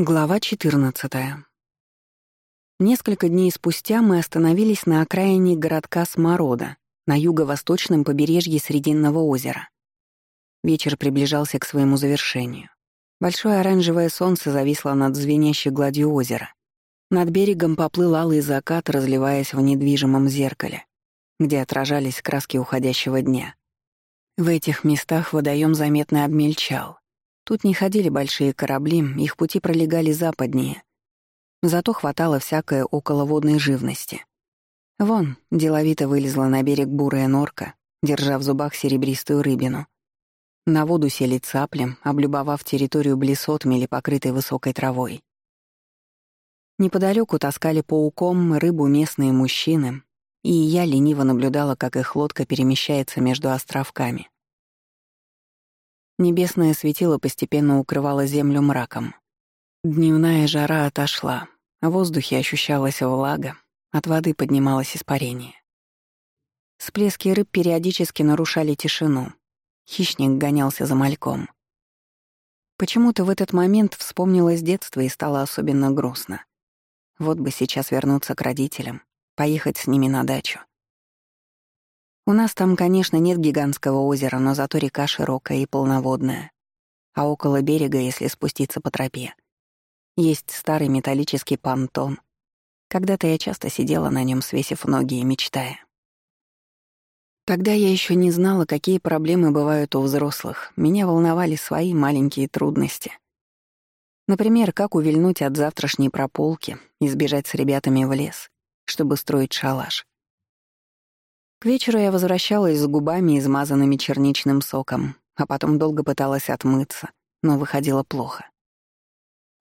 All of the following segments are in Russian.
Глава 14. Несколько дней спустя мы остановились на окраине городка Сморода, на юго-восточном побережье Срединного озера. Вечер приближался к своему завершению. Большое оранжевое солнце зависло над звенящей гладью озера. Над берегом поплыл алый закат, разливаясь в недвижимом зеркале, где отражались краски уходящего дня. В этих местах водоем заметно обмельчал, Тут не ходили большие корабли, их пути пролегали западнее. Зато хватало всякой околоводной живности. Вон, деловито вылезла на берег бурая норка, держа в зубах серебристую рыбину. На воду сели цапли, облюбовав территорию блесот мели, покрытой высокой травой. Неподалеку таскали пауком рыбу местные мужчины, и я лениво наблюдала, как их лодка перемещается между островками. Небесное светило постепенно укрывало землю мраком. Дневная жара отошла, в воздухе ощущалась влага, от воды поднималось испарение. Всплески рыб периодически нарушали тишину. Хищник гонялся за мальком. Почему-то в этот момент вспомнилось детство и стало особенно грустно. Вот бы сейчас вернуться к родителям, поехать с ними на дачу. У нас там, конечно, нет гигантского озера, но зато река широкая и полноводная. А около берега, если спуститься по тропе, есть старый металлический понтон. Когда-то я часто сидела на нем, свесив ноги и мечтая. Тогда я еще не знала, какие проблемы бывают у взрослых. Меня волновали свои маленькие трудности. Например, как увильнуть от завтрашней прополки и сбежать с ребятами в лес, чтобы строить шалаш. К вечеру я возвращалась с губами, измазанными черничным соком, а потом долго пыталась отмыться, но выходило плохо.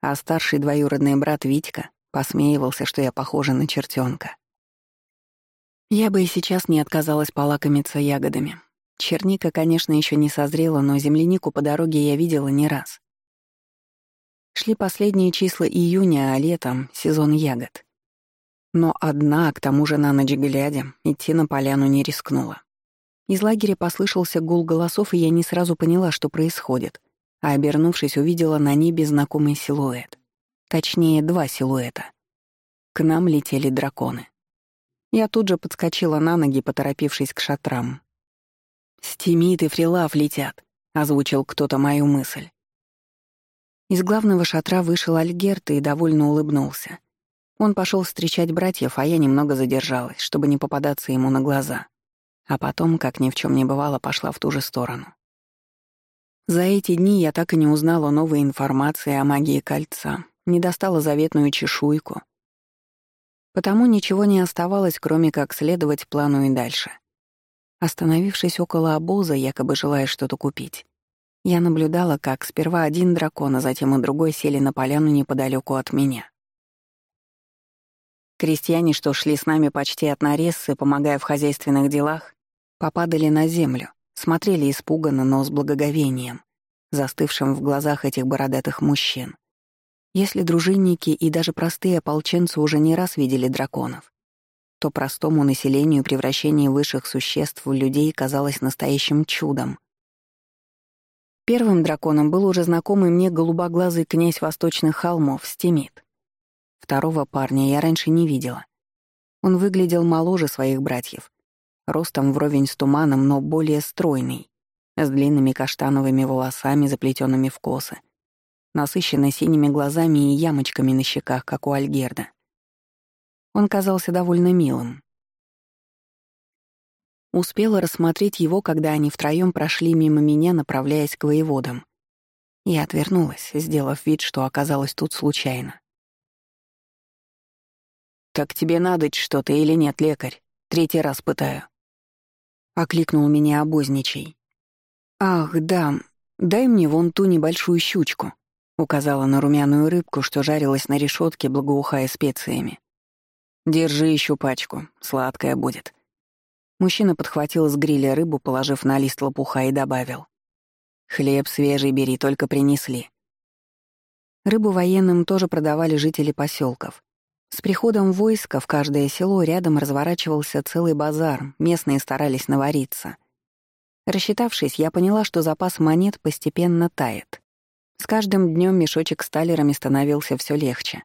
А старший двоюродный брат Витька посмеивался, что я похожа на чертенка. Я бы и сейчас не отказалась полакомиться ягодами. Черника, конечно, еще не созрела, но землянику по дороге я видела не раз. Шли последние числа июня, а летом — сезон ягод. Но одна, к тому же на ночь глядя, идти на поляну не рискнула. Из лагеря послышался гул голосов, и я не сразу поняла, что происходит, а, обернувшись, увидела на небе знакомый силуэт. Точнее, два силуэта. К нам летели драконы. Я тут же подскочила на ноги, поторопившись к шатрам. «Стимит и фрилав летят», — озвучил кто-то мою мысль. Из главного шатра вышел Альгерт и довольно улыбнулся. Он пошел встречать братьев, а я немного задержалась, чтобы не попадаться ему на глаза. А потом, как ни в чем не бывало, пошла в ту же сторону. За эти дни я так и не узнала новой информации о магии кольца, не достала заветную чешуйку. Потому ничего не оставалось, кроме как следовать плану и дальше. Остановившись около обоза, якобы желая что-то купить, я наблюдала, как сперва один дракон, а затем и другой сели на поляну неподалеку от меня. Крестьяне, что шли с нами почти от нарезы, помогая в хозяйственных делах, попадали на землю, смотрели испуганно, но с благоговением, застывшим в глазах этих бородатых мужчин. Если дружинники и даже простые ополченцы уже не раз видели драконов, то простому населению превращение высших существ в людей казалось настоящим чудом. Первым драконом был уже знакомый мне голубоглазый князь восточных холмов Стимит. Второго парня я раньше не видела. Он выглядел моложе своих братьев, ростом вровень с туманом, но более стройный, с длинными каштановыми волосами, заплетенными в косы, насыщенно синими глазами и ямочками на щеках, как у Альгерда. Он казался довольно милым. Успела рассмотреть его, когда они втроём прошли мимо меня, направляясь к воеводам. Я отвернулась, сделав вид, что оказалась тут случайно. «Так тебе надо что-то или нет, лекарь? Третий раз пытаю». Окликнул меня обозничий. «Ах, да, дай мне вон ту небольшую щучку», указала на румяную рыбку, что жарилась на решетке, благоухая специями. «Держи еще пачку, сладкая будет». Мужчина подхватил с гриля рыбу, положив на лист лопуха и добавил. «Хлеб свежий бери, только принесли». Рыбу военным тоже продавали жители поселков. С приходом войска в каждое село рядом разворачивался целый базар, местные старались навариться. Рассчитавшись, я поняла, что запас монет постепенно тает. С каждым днем мешочек с талерами становился все легче.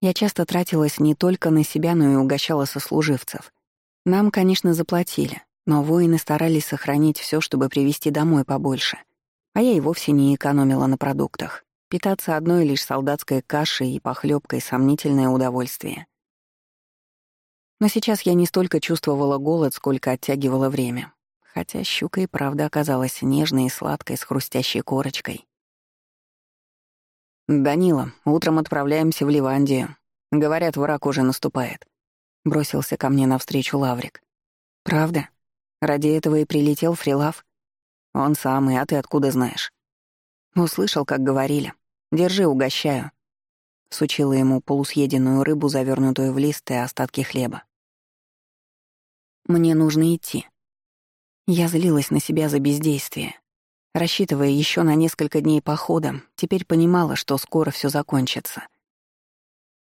Я часто тратилась не только на себя, но и угощала сослуживцев. Нам, конечно, заплатили, но воины старались сохранить все, чтобы привезти домой побольше. А я и вовсе не экономила на продуктах. Питаться одной лишь солдатской кашей и похлебкой — сомнительное удовольствие. Но сейчас я не столько чувствовала голод, сколько оттягивала время. Хотя щука и правда оказалась нежной и сладкой, с хрустящей корочкой. «Данила, утром отправляемся в Ливандию. Говорят, враг уже наступает». Бросился ко мне навстречу Лаврик. «Правда? Ради этого и прилетел Фрилав?» «Он самый, а ты откуда знаешь?» «Услышал, как говорили. Держи, угощаю». Сучила ему полусъеденную рыбу, завернутую в лист и остатки хлеба. «Мне нужно идти». Я злилась на себя за бездействие. Рассчитывая еще на несколько дней похода, теперь понимала, что скоро все закончится.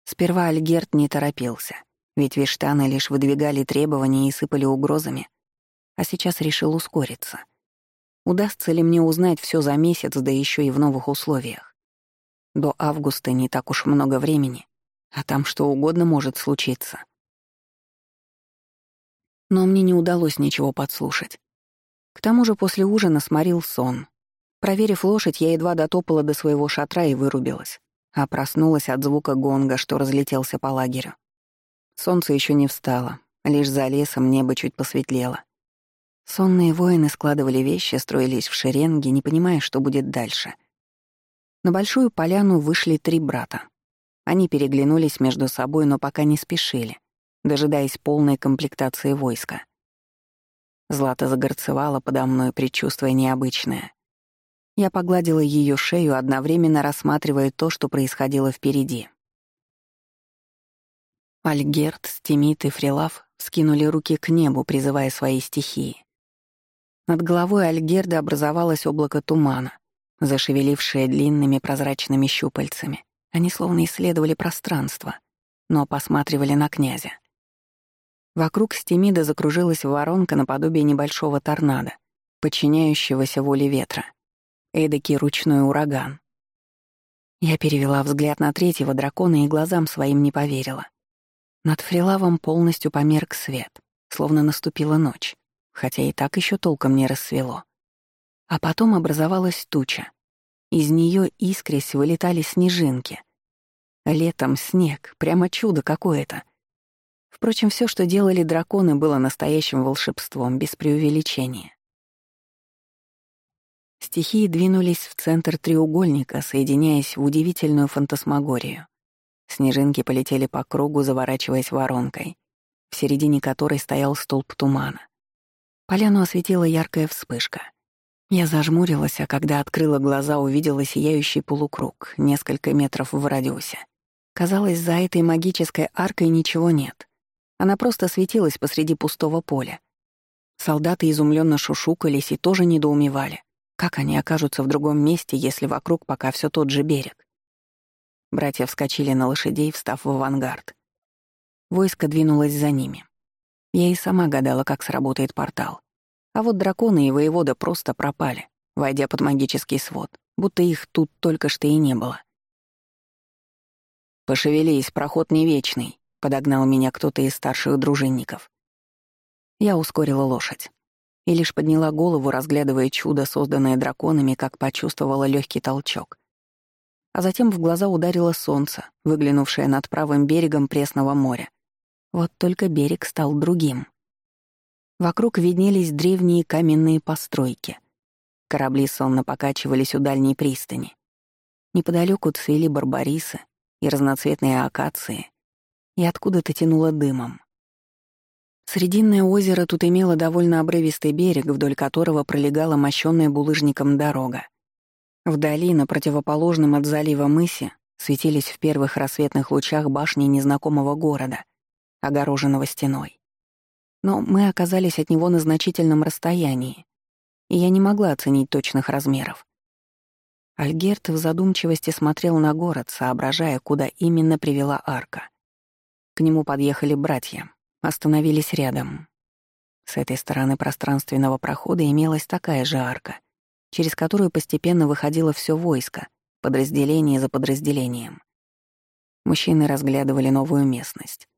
Сперва Альгерт не торопился, ведь Виштаны лишь выдвигали требования и сыпали угрозами, а сейчас решил ускориться. Удастся ли мне узнать все за месяц, да еще и в новых условиях? До августа не так уж много времени, а там что угодно может случиться. Но мне не удалось ничего подслушать. К тому же после ужина сморил сон. Проверив лошадь, я едва дотопала до своего шатра и вырубилась, а проснулась от звука гонга, что разлетелся по лагерю. Солнце еще не встало, лишь за лесом небо чуть посветлело. Сонные воины складывали вещи, строились в шеренги, не понимая, что будет дальше. На большую поляну вышли три брата. Они переглянулись между собой, но пока не спешили, дожидаясь полной комплектации войска. Злата загорцевала подо мной, предчувствуя необычное. Я погладила ее шею, одновременно рассматривая то, что происходило впереди. Альгерт, Стимит и Фрилав скинули руки к небу, призывая свои стихии. Над головой Альгерда образовалось облако тумана, зашевелившее длинными прозрачными щупальцами. Они словно исследовали пространство, но посматривали на князя. Вокруг Стемида закружилась воронка наподобие небольшого торнадо, подчиняющегося воле ветра. Эдакий ручной ураган. Я перевела взгляд на третьего дракона и глазам своим не поверила. Над Фрилавом полностью померк свет, словно наступила ночь, хотя и так еще толком не рассвело. А потом образовалась туча. Из нее искрясь вылетали снежинки. Летом снег, прямо чудо какое-то. Впрочем, все, что делали драконы, было настоящим волшебством, без преувеличения. Стихии двинулись в центр треугольника, соединяясь в удивительную фантасмагорию. Снежинки полетели по кругу, заворачиваясь воронкой, в середине которой стоял столб тумана. Поляну осветила яркая вспышка. Я зажмурилась, а когда открыла глаза, увидела сияющий полукруг, несколько метров в радиусе. Казалось, за этой магической аркой ничего нет. Она просто светилась посреди пустого поля. Солдаты изумленно шушукались и тоже недоумевали, как они окажутся в другом месте, если вокруг пока все тот же берег. Братья вскочили на лошадей, встав в авангард. Войско двинулось за ними. Я и сама гадала, как сработает портал. А вот драконы и воевода просто пропали, войдя под магический свод, будто их тут только что и не было. «Пошевелись, проход не вечный», Подогнал меня кто-то из старших дружинников. Я ускорила лошадь и лишь подняла голову, разглядывая чудо, созданное драконами, как почувствовала легкий толчок. А затем в глаза ударило солнце, выглянувшее над правым берегом Пресного моря. Вот только берег стал другим. Вокруг виднелись древние каменные постройки. Корабли сонно покачивались у дальней пристани. Неподалеку цвели барбарисы и разноцветные акации, и откуда-то тянуло дымом. Срединное озеро тут имело довольно обрывистый берег, вдоль которого пролегала мощённая булыжником дорога. Вдали, на противоположном от залива мысе, светились в первых рассветных лучах башни незнакомого города, огороженного стеной. Но мы оказались от него на значительном расстоянии, и я не могла оценить точных размеров. Альгерт в задумчивости смотрел на город, соображая, куда именно привела арка. К нему подъехали братья, остановились рядом. С этой стороны пространственного прохода имелась такая же арка, через которую постепенно выходило все войско, подразделение за подразделением. Мужчины разглядывали новую местность.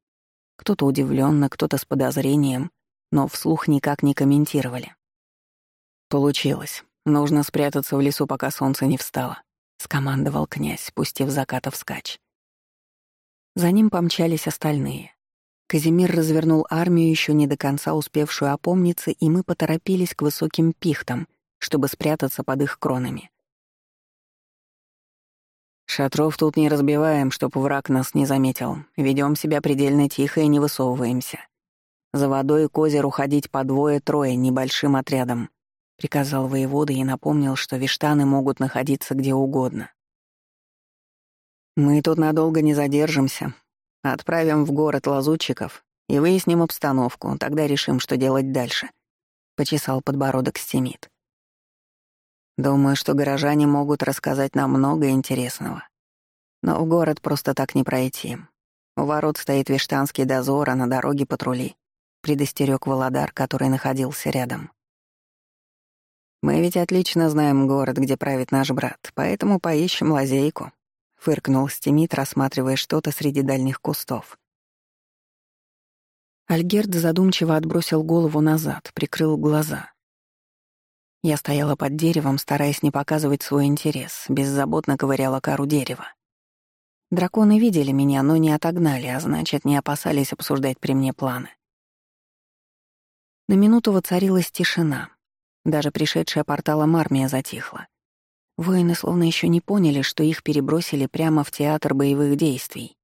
Кто-то удивленно, кто-то с подозрением, но вслух никак не комментировали. «Получилось. Нужно спрятаться в лесу, пока солнце не встало», — скомандовал князь, спустив заката вскачь. За ним помчались остальные. Казимир развернул армию, еще не до конца успевшую опомниться, и мы поторопились к высоким пихтам, чтобы спрятаться под их кронами. Шатров тут не разбиваем, чтоб враг нас не заметил. Ведем себя предельно тихо и не высовываемся. За водой к озеру ходить по двое-трое небольшим отрядом, приказал воевода и напомнил, что виштаны могут находиться где угодно. Мы тут надолго не задержимся. Отправим в город лазутчиков и выясним обстановку, тогда решим, что делать дальше. Почесал подбородок Стимит. Думаю, что горожане могут рассказать нам много интересного. Но в город просто так не пройти. У ворот стоит вештанский дозор, а на дороге патрули. Предостерег Володар, который находился рядом. «Мы ведь отлично знаем город, где правит наш брат, поэтому поищем лазейку», — фыркнул Стимит, рассматривая что-то среди дальних кустов. Альгерд задумчиво отбросил голову назад, прикрыл глаза. Я стояла под деревом, стараясь не показывать свой интерес, беззаботно ковыряла кору дерева. Драконы видели меня, но не отогнали, а значит, не опасались обсуждать при мне планы. На минуту воцарилась тишина. Даже пришедшая порталом армия затихла. Воины словно еще не поняли, что их перебросили прямо в театр боевых действий.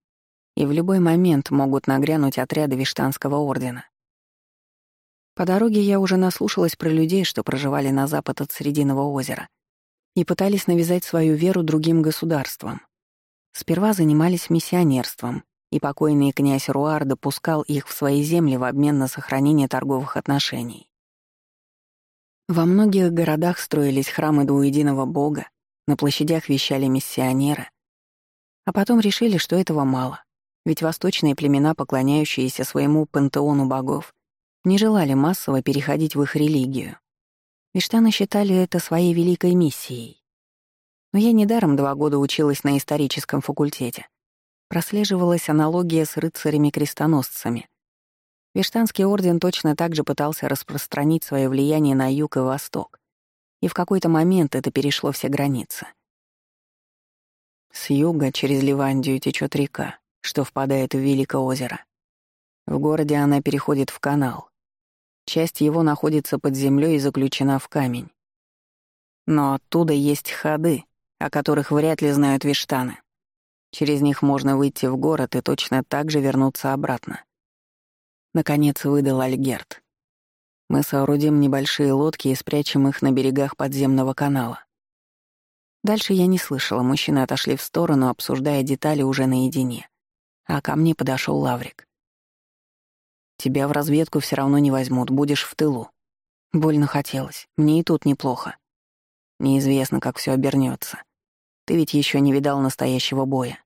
И в любой момент могут нагрянуть отряды Виштанского ордена. По дороге я уже наслушалась про людей, что проживали на запад от Срединного озера, и пытались навязать свою веру другим государствам. Сперва занимались миссионерством, и покойный князь Руар допускал их в свои земли в обмен на сохранение торговых отношений. Во многих городах строились храмы двуединого бога, на площадях вещали миссионеры. А потом решили, что этого мало, ведь восточные племена, поклоняющиеся своему пантеону богов, не желали массово переходить в их религию. Виштаны считали это своей великой миссией. Но я недаром два года училась на историческом факультете. Прослеживалась аналогия с рыцарями-крестоносцами. Виштанский орден точно так же пытался распространить свое влияние на юг и восток. И в какой-то момент это перешло все границы. С юга через Ливандию течет река, что впадает в Великое озеро. В городе она переходит в канал, Часть его находится под землей и заключена в камень. Но оттуда есть ходы, о которых вряд ли знают виштаны. Через них можно выйти в город и точно так же вернуться обратно. Наконец выдал Альгерт. Мы соорудим небольшие лодки и спрячем их на берегах подземного канала. Дальше я не слышала, мужчины отошли в сторону, обсуждая детали уже наедине. А ко мне подошел Лаврик. Тебя в разведку все равно не возьмут, будешь в тылу. Больно хотелось, мне и тут неплохо. Неизвестно, как все обернется. Ты ведь еще не видал настоящего боя.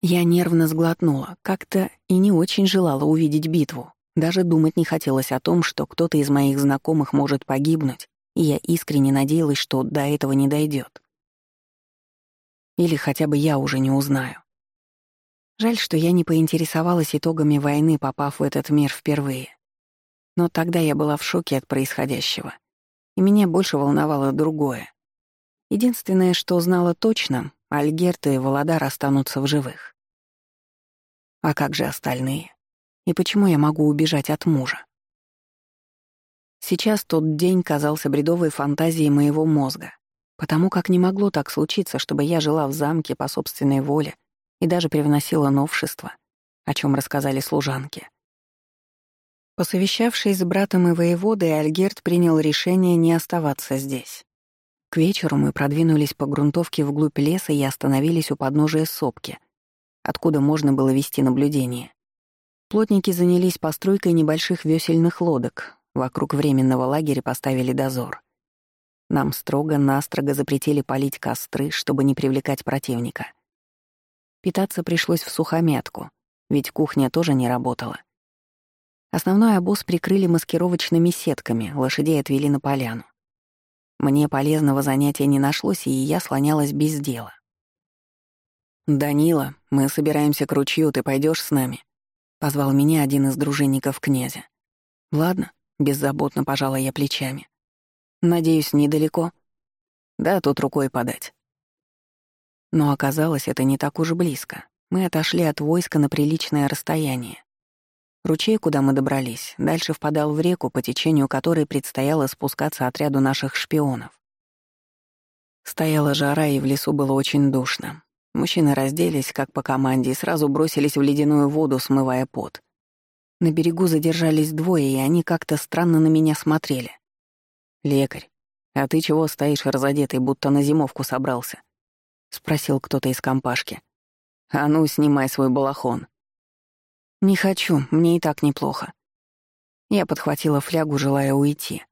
Я нервно сглотнула, как-то и не очень желала увидеть битву. Даже думать не хотелось о том, что кто-то из моих знакомых может погибнуть, и я искренне надеялась, что до этого не дойдет. Или хотя бы я уже не узнаю. Жаль, что я не поинтересовалась итогами войны, попав в этот мир впервые. Но тогда я была в шоке от происходящего, и меня больше волновало другое. Единственное, что знала точно, Альгерт и Володар останутся в живых. А как же остальные? И почему я могу убежать от мужа? Сейчас тот день казался бредовой фантазией моего мозга, потому как не могло так случиться, чтобы я жила в замке по собственной воле и даже привносила новшества, о чем рассказали служанки. Посовещавшись с братом и воеводой, Альгерт принял решение не оставаться здесь. К вечеру мы продвинулись по грунтовке вглубь леса и остановились у подножия сопки, откуда можно было вести наблюдение. Плотники занялись постройкой небольших весельных лодок, вокруг временного лагеря поставили дозор. Нам строго-настрого запретили палить костры, чтобы не привлекать противника — Питаться пришлось в сухомятку, ведь кухня тоже не работала. Основной обоз прикрыли маскировочными сетками, лошадей отвели на поляну. Мне полезного занятия не нашлось, и я слонялась без дела. «Данила, мы собираемся к ручью, ты пойдешь с нами?» — позвал меня один из дружинников князя. «Ладно», — беззаботно пожала я плечами. «Надеюсь, недалеко?» «Да, тут рукой подать». Но оказалось, это не так уж близко. Мы отошли от войска на приличное расстояние. Ручей, куда мы добрались, дальше впадал в реку, по течению которой предстояло спускаться отряду наших шпионов. Стояла жара, и в лесу было очень душно. Мужчины разделись, как по команде, и сразу бросились в ледяную воду, смывая пот. На берегу задержались двое, и они как-то странно на меня смотрели. «Лекарь, а ты чего стоишь разодетый, будто на зимовку собрался?» — спросил кто-то из компашки. «А ну, снимай свой балахон». «Не хочу, мне и так неплохо». Я подхватила флягу, желая уйти.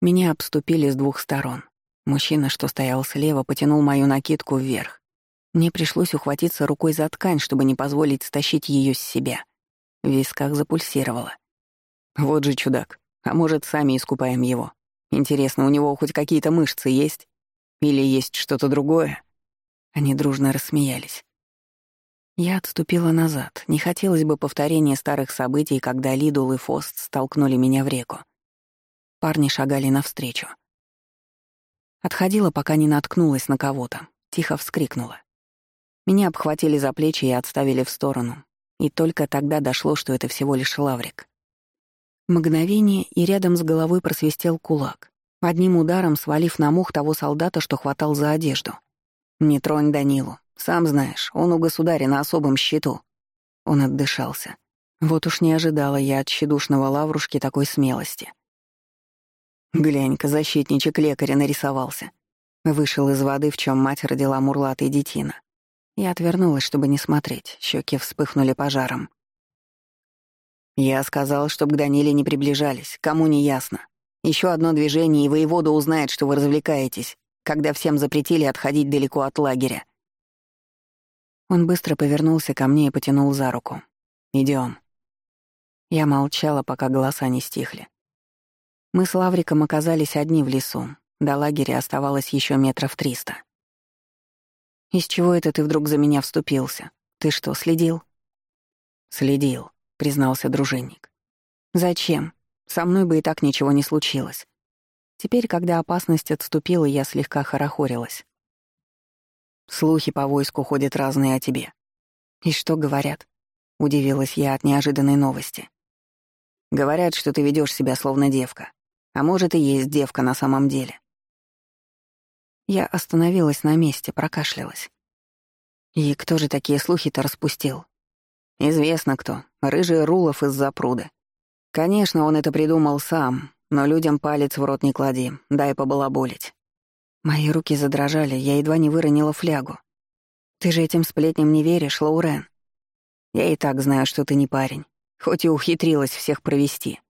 Меня обступили с двух сторон. Мужчина, что стоял слева, потянул мою накидку вверх. Мне пришлось ухватиться рукой за ткань, чтобы не позволить стащить ее с себя. В висках запульсировало. Вот же чудак. А может, сами искупаем его. Интересно, у него хоть какие-то мышцы есть? Или есть что-то другое? Они дружно рассмеялись. Я отступила назад. Не хотелось бы повторения старых событий, когда Лидул и Фост столкнули меня в реку. Парни шагали навстречу. Отходила, пока не наткнулась на кого-то. Тихо вскрикнула. Меня обхватили за плечи и отставили в сторону. И только тогда дошло, что это всего лишь лаврик. Мгновение, и рядом с головой просвистел кулак, одним ударом свалив на мух того солдата, что хватал за одежду. «Не тронь Данилу. Сам знаешь, он у государя на особом счету». Он отдышался. Вот уж не ожидала я от щедушного лаврушки такой смелости. Глянь-ка, защитничек лекаря нарисовался. Вышел из воды, в чем мать родила мурлатый детина. Я отвернулась, чтобы не смотреть, щеки вспыхнули пожаром. Я сказал, чтоб к Даниле не приближались, кому не ясно. Еще одно движение, и воевода узнает, что вы развлекаетесь, когда всем запретили отходить далеко от лагеря. Он быстро повернулся ко мне и потянул за руку. Идем. Я молчала, пока голоса не стихли. Мы с Лавриком оказались одни в лесу. До лагеря оставалось еще метров триста. «Из чего это ты вдруг за меня вступился? Ты что, следил?» «Следил», — признался дружинник. «Зачем? Со мной бы и так ничего не случилось. Теперь, когда опасность отступила, я слегка хорохорилась. Слухи по войску ходят разные о тебе. И что говорят? Удивилась я от неожиданной новости. Говорят, что ты ведешь себя словно девка. А может, и есть девка на самом деле. Я остановилась на месте, прокашлялась. И кто же такие слухи-то распустил? Известно кто. Рыжий Рулов из-за пруда. Конечно, он это придумал сам, но людям палец в рот не клади, дай побалаболить. Мои руки задрожали, я едва не выронила флягу. «Ты же этим сплетням не веришь, Лаурен?» «Я и так знаю, что ты не парень, хоть и ухитрилась всех провести».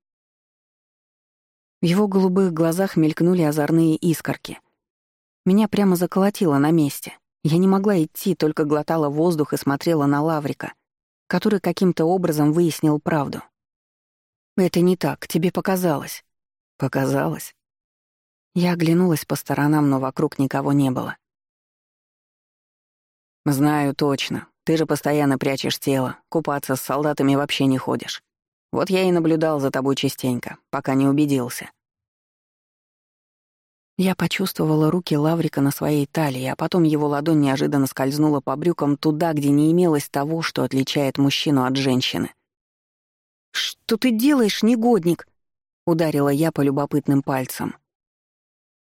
В его голубых глазах мелькнули озорные искорки. Меня прямо заколотило на месте. Я не могла идти, только глотала воздух и смотрела на Лаврика, который каким-то образом выяснил правду. «Это не так, тебе показалось». «Показалось?» Я оглянулась по сторонам, но вокруг никого не было. «Знаю точно. Ты же постоянно прячешь тело, купаться с солдатами вообще не ходишь. Вот я и наблюдал за тобой частенько, пока не убедился». Я почувствовала руки Лаврика на своей талии, а потом его ладонь неожиданно скользнула по брюкам туда, где не имелось того, что отличает мужчину от женщины. «Что ты делаешь, негодник?» — ударила я по любопытным пальцам.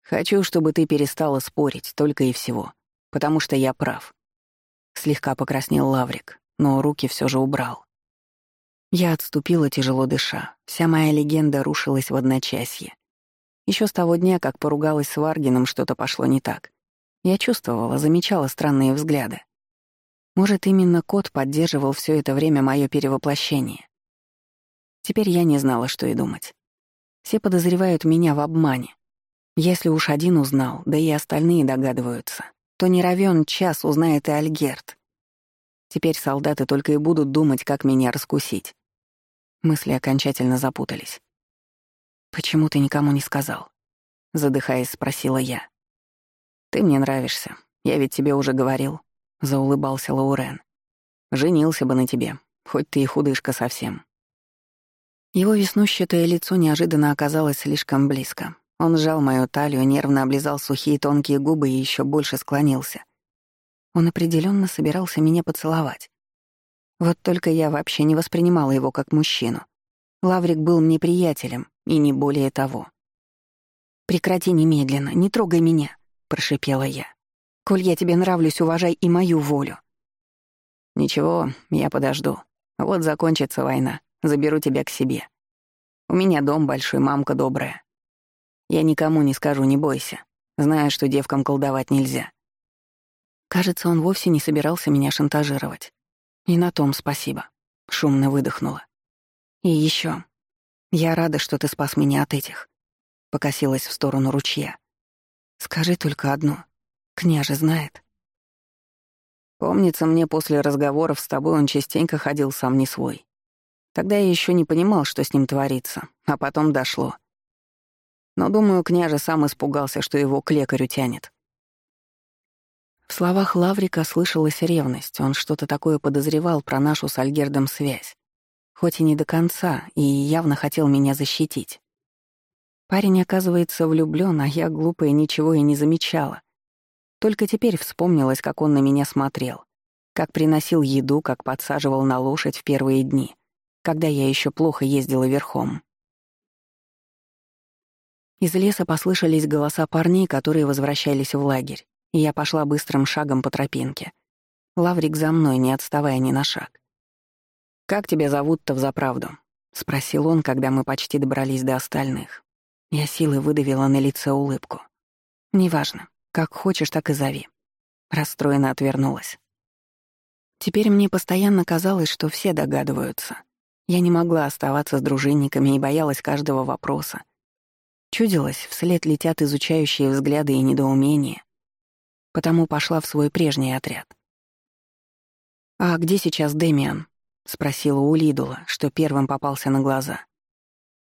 Хочу, чтобы ты перестала спорить, только и всего. Потому что я прав. Слегка покраснел Лаврик, но руки все же убрал. Я отступила, тяжело дыша. Вся моя легенда рушилась в одночасье. Еще с того дня, как поругалась с Варгином, что-то пошло не так. Я чувствовала, замечала странные взгляды. Может, именно кот поддерживал все это время мое перевоплощение. Теперь я не знала, что и думать. Все подозревают меня в обмане. Если уж один узнал, да и остальные догадываются, то не равен час узнает и Альгерт. Теперь солдаты только и будут думать, как меня раскусить. Мысли окончательно запутались. «Почему ты никому не сказал?» — задыхаясь, спросила я. «Ты мне нравишься. Я ведь тебе уже говорил», — заулыбался Лаурен. «Женился бы на тебе, хоть ты и худышка совсем». Его веснущатое лицо неожиданно оказалось слишком близко. Он сжал мою талию, нервно облизал сухие тонкие губы и еще больше склонился. Он определенно собирался меня поцеловать. Вот только я вообще не воспринимала его как мужчину. Лаврик был мне приятелем, и не более того. «Прекрати немедленно, не трогай меня», — прошипела я. «Коль я тебе нравлюсь, уважай и мою волю». «Ничего, я подожду. Вот закончится война. Заберу тебя к себе. У меня дом большой, мамка добрая. Я никому не скажу, не бойся. Знаю, что девкам колдовать нельзя». Кажется, он вовсе не собирался меня шантажировать. И на том спасибо. Шумно выдохнула. И еще. Я рада, что ты спас меня от этих. Покосилась в сторону ручья. Скажи только одно. Княже знает. Помнится мне, после разговоров с тобой он частенько ходил сам не свой. Тогда я еще не понимал, что с ним творится, а потом дошло. Но, думаю, княже сам испугался, что его к лекарю тянет. В словах Лаврика слышалась ревность, он что-то такое подозревал про нашу с Альгердом связь. Хоть и не до конца, и явно хотел меня защитить. Парень, оказывается, влюблён, а я, глупая, ничего и не замечала. Только теперь вспомнилось, как он на меня смотрел, как приносил еду, как подсаживал на лошадь в первые дни — когда я еще плохо ездила верхом. Из леса послышались голоса парней, которые возвращались в лагерь, и я пошла быстрым шагом по тропинке. Лаврик за мной, не отставая ни на шаг. «Как тебя зовут-то взаправду?» — спросил он, когда мы почти добрались до остальных. Я силой выдавила на лице улыбку. «Неважно. Как хочешь, так и зови». Расстроенно отвернулась. Теперь мне постоянно казалось, что все догадываются — я не могла оставаться с дружинниками и боялась каждого вопроса. Чудилось, вслед летят изучающие взгляды и недоумения. Потому пошла в свой прежний отряд. «А где сейчас Демиан?» — спросила у Лидула, что первым попался на глаза.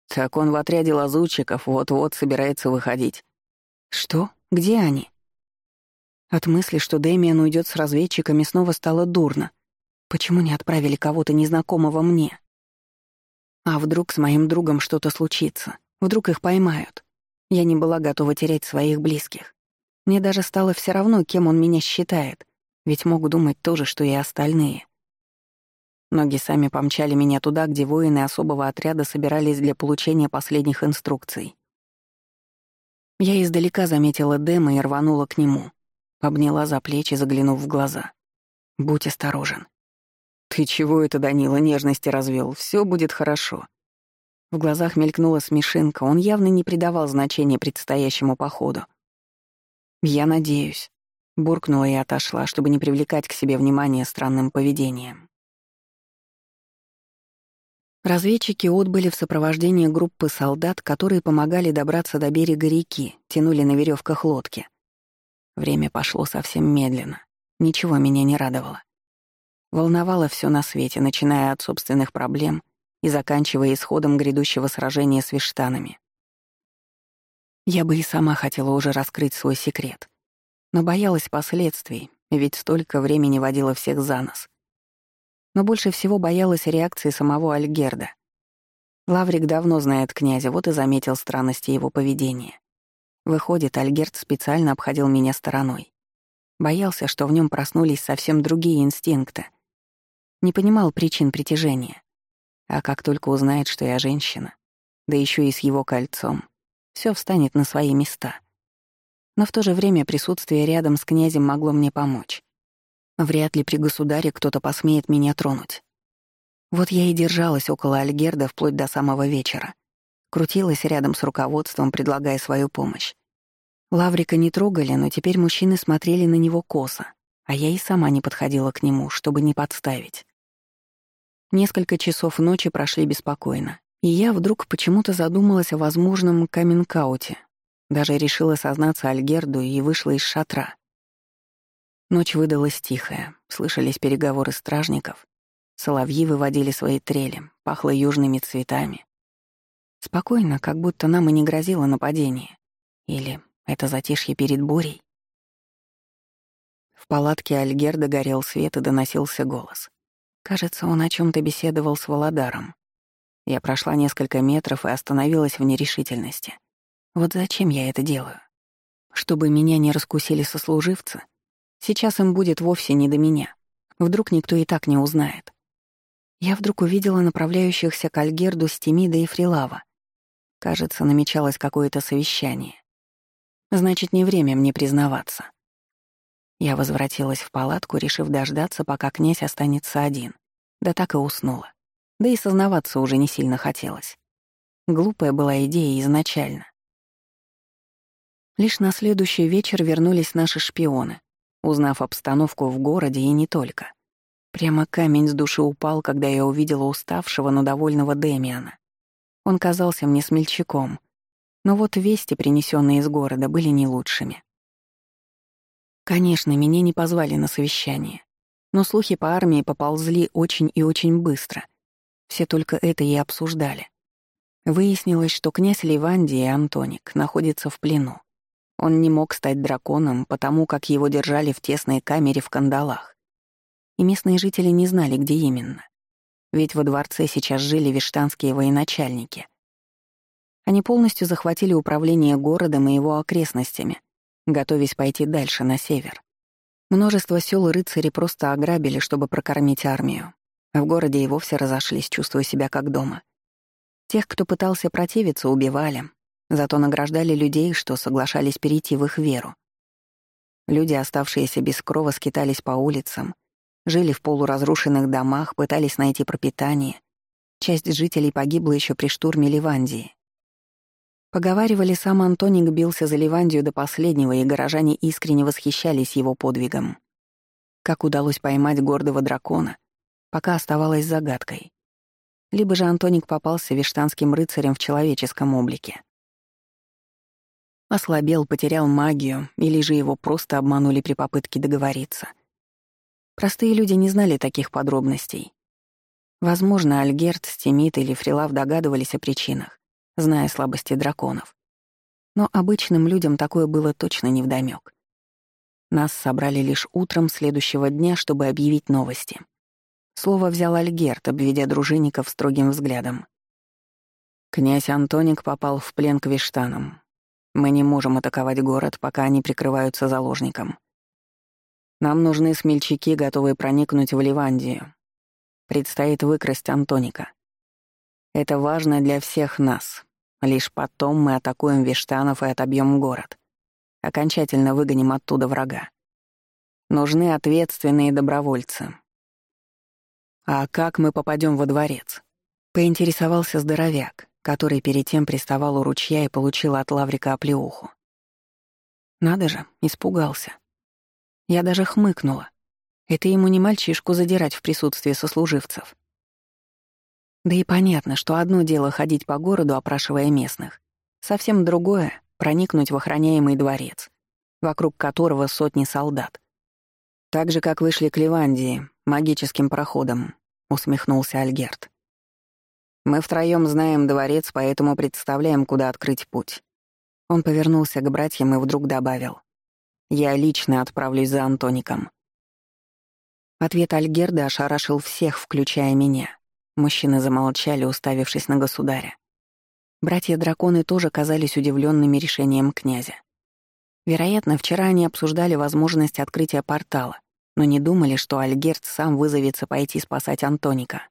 «Так он в отряде лазутчиков вот-вот собирается выходить». «Что? Где они?» От мысли, что Дэмиан уйдет с разведчиками, снова стало дурно. Почему не отправили кого-то незнакомого мне? А вдруг с моим другом что-то случится? Вдруг их поймают? Я не была готова терять своих близких. Мне даже стало все равно, кем он меня считает, ведь мог думать то же, что и остальные. Ноги сами помчали меня туда, где воины особого отряда собирались для получения последних инструкций. Я издалека заметила Дэма и рванула к нему. Обняла за плечи, заглянув в глаза. «Будь осторожен. «Ты чего это, Данила, нежности развел? Все будет хорошо». В глазах мелькнула смешинка, он явно не придавал значения предстоящему походу. «Я надеюсь», — буркнула и отошла, чтобы не привлекать к себе внимание странным поведением. Разведчики отбыли в сопровождении группы солдат, которые помогали добраться до берега реки, тянули на веревках лодки. Время пошло совсем медленно. Ничего меня не радовало. Волновало все на свете, начиная от собственных проблем и заканчивая исходом грядущего сражения с виштанами. Я бы и сама хотела уже раскрыть свой секрет, но боялась последствий, ведь столько времени водила всех за нос. Но больше всего боялась реакции самого Альгерда. Лаврик давно знает князя, вот и заметил странности его поведения. Выходит, Альгерд специально обходил меня стороной. Боялся, что в нем проснулись совсем другие инстинкты — не понимал причин притяжения. А как только узнает, что я женщина, да еще и с его кольцом, все встанет на свои места. Но в то же время присутствие рядом с князем могло мне помочь. Вряд ли при государе кто-то посмеет меня тронуть. Вот я и держалась около Альгерда вплоть до самого вечера. Крутилась рядом с руководством, предлагая свою помощь. Лаврика не трогали, но теперь мужчины смотрели на него косо, а я и сама не подходила к нему, чтобы не подставить. Несколько часов ночи прошли беспокойно, и я вдруг почему-то задумалась о возможном каминкауте. Даже решила сознаться Альгерду и вышла из шатра. Ночь выдалась тихая, слышались переговоры стражников, соловьи выводили свои трели, пахло южными цветами. Спокойно, как будто нам и не грозило нападение. Или это затишье перед бурей? В палатке Альгерда горел свет и доносился голос. Кажется, он о чем то беседовал с Володаром. Я прошла несколько метров и остановилась в нерешительности. Вот зачем я это делаю? Чтобы меня не раскусили сослуживцы? Сейчас им будет вовсе не до меня. Вдруг никто и так не узнает. Я вдруг увидела направляющихся к Альгерду Стемида и Фрилава. Кажется, намечалось какое-то совещание. Значит, не время мне признаваться. Я возвратилась в палатку, решив дождаться, пока князь останется один. Да так и уснула. Да и сознаваться уже не сильно хотелось. Глупая была идея изначально. Лишь на следующий вечер вернулись наши шпионы, узнав обстановку в городе и не только. Прямо камень с души упал, когда я увидела уставшего, но довольного Демиана. Он казался мне смельчаком, но вот вести, принесенные из города, были не лучшими. Конечно, меня не позвали на совещание, но слухи по армии поползли очень и очень быстро. Все только это и обсуждали. Выяснилось, что князь Ливандий и Антоник находятся в плену. Он не мог стать драконом, потому как его держали в тесной камере в кандалах. И местные жители не знали, где именно. Ведь во дворце сейчас жили виштанские военачальники. Они полностью захватили управление городом и его окрестностями, готовясь пойти дальше, на север. Множество сел рыцари просто ограбили, чтобы прокормить армию. В городе и вовсе разошлись, чувствуя себя как дома. Тех, кто пытался противиться, убивали, Зато награждали людей, что соглашались перейти в их веру. Люди, оставшиеся без крова, скитались по улицам, жили в полуразрушенных домах, пытались найти пропитание. Часть жителей погибла еще при штурме Ливандии. Поговаривали, сам Антоник бился за Ливандию до последнего, и горожане искренне восхищались его подвигом. Как удалось поймать гордого дракона, пока оставалось загадкой. Либо же Антоник попался вештанским рыцарем в человеческом облике. Ослабел, потерял магию, или же его просто обманули при попытке договориться. Простые люди не знали таких подробностей. Возможно, Альгерт, Стимит или Фрилав догадывались о причинах, зная слабости драконов. Но обычным людям такое было точно невдомёк. Нас собрали лишь утром следующего дня, чтобы объявить новости. Слово взял Альгерт, обведя дружинников строгим взглядом. Князь Антоник попал в плен к Виштанам. Мы не можем атаковать город, пока они прикрываются заложником. Нам нужны смельчаки, готовые проникнуть в Ливандию. Предстоит выкрасть Антоника. Это важно для всех нас. Лишь потом мы атакуем Виштанов и отобьем город. Окончательно выгоним оттуда врага. Нужны ответственные добровольцы. А как мы попадем во дворец? Поинтересовался здоровяк который перед тем приставал у ручья и получил от Лаврика оплеуху. Надо же, испугался. Я даже хмыкнула. Это ему не мальчишку задирать в присутствии сослуживцев. Да и понятно, что одно дело ходить по городу, опрашивая местных, совсем другое — проникнуть в охраняемый дворец, вокруг которого сотни солдат. Так же, как вышли к Ливандии, магическим проходом, — усмехнулся Альгерт. Мы втроем знаем дворец, поэтому представляем, куда открыть путь». Он повернулся к братьям и вдруг добавил. «Я лично отправлюсь за Антоником». Ответ Альгерда ошарашил всех, включая меня. Мужчины замолчали, уставившись на государя. Братья-драконы тоже казались удивленными решением князя. Вероятно, вчера они обсуждали возможность открытия портала, но не думали, что Альгерд сам вызовется пойти спасать Антоника.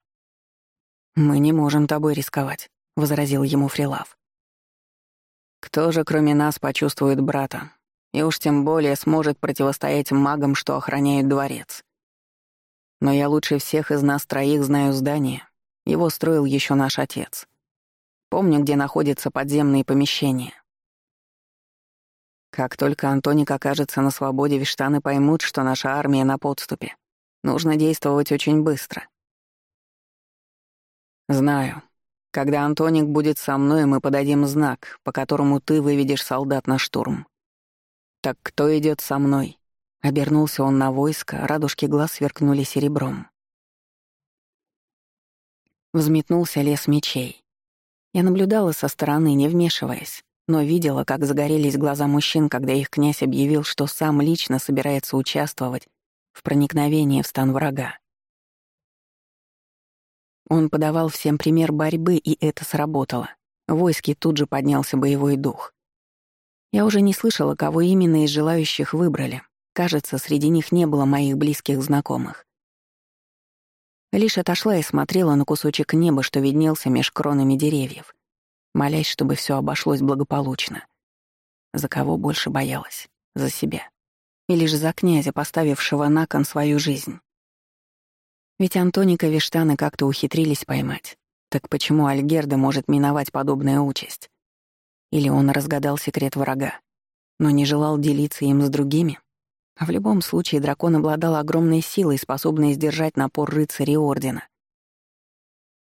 «Мы не можем тобой рисковать», — возразил ему Фрилав. «Кто же, кроме нас, почувствует брата? И уж тем более сможет противостоять магам, что охраняют дворец. Но я лучше всех из нас троих знаю здание. Его строил еще наш отец. Помню, где находятся подземные помещения. Как только Антоник окажется на свободе, Виштаны поймут, что наша армия на подступе. Нужно действовать очень быстро. «Знаю. Когда Антоник будет со мной, мы подадим знак, по которому ты выведешь солдат на штурм. Так кто идет со мной?» Обернулся он на войско, радужки глаз сверкнули серебром. Взметнулся лес мечей. Я наблюдала со стороны, не вмешиваясь, но видела, как загорелись глаза мужчин, когда их князь объявил, что сам лично собирается участвовать в проникновении в стан врага. Он подавал всем пример борьбы, и это сработало. В войске тут же поднялся боевой дух. Я уже не слышала, кого именно из желающих выбрали. Кажется, среди них не было моих близких знакомых. Лишь отошла и смотрела на кусочек неба, что виднелся меж кронами деревьев, молясь, чтобы все обошлось благополучно. За кого больше боялась? За себя. Или же за князя, поставившего на кон свою жизнь? Ведь Антоника Виштаны как-то ухитрились поймать. Так почему Альгерда может миновать подобная участь? Или он разгадал секрет врага, но не желал делиться им с другими? В любом случае дракон обладал огромной силой, способной сдержать напор рыцарей Ордена.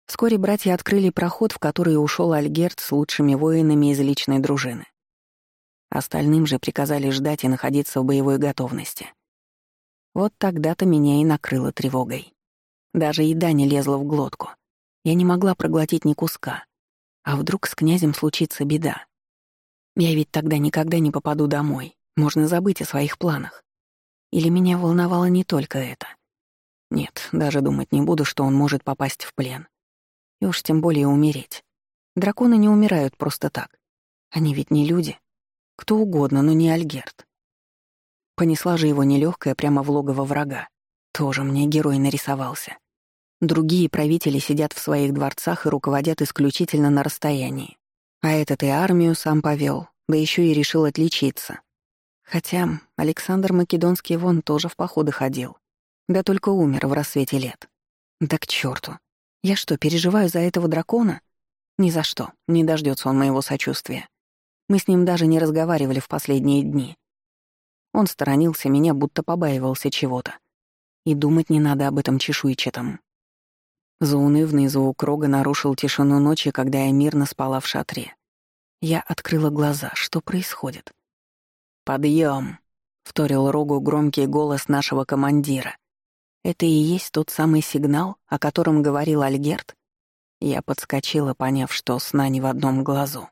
Вскоре братья открыли проход, в который ушел Альгерт с лучшими воинами из личной дружины. Остальным же приказали ждать и находиться в боевой готовности. Вот тогда-то меня и накрыло тревогой. Даже еда не лезла в глотку. Я не могла проглотить ни куска. А вдруг с князем случится беда? Я ведь тогда никогда не попаду домой. Можно забыть о своих планах. Или меня волновало не только это? Нет, даже думать не буду, что он может попасть в плен. И уж тем более умереть. Драконы не умирают просто так. Они ведь не люди. Кто угодно, но не Альгерт. Понесла же его нелегкая прямо в логово врага. Тоже мне герой нарисовался. Другие правители сидят в своих дворцах и руководят исключительно на расстоянии. А этот и армию сам повел, да еще и решил отличиться. Хотя Александр Македонский вон тоже в походы ходил. Да только умер в рассвете лет. Да к черту. Я что, переживаю за этого дракона? Ни за что. Не дождется он моего сочувствия. Мы с ним даже не разговаривали в последние дни. Он сторонился меня, будто побаивался чего-то. И думать не надо об этом чешуйчатом. Заунывный звук рога нарушил тишину ночи, когда я мирно спала в шатре. Я открыла глаза. Что происходит? «Подъем!» — вторил Рогу громкий голос нашего командира. «Это и есть тот самый сигнал, о котором говорил Альгерт?» Я подскочила, поняв, что сна не в одном глазу.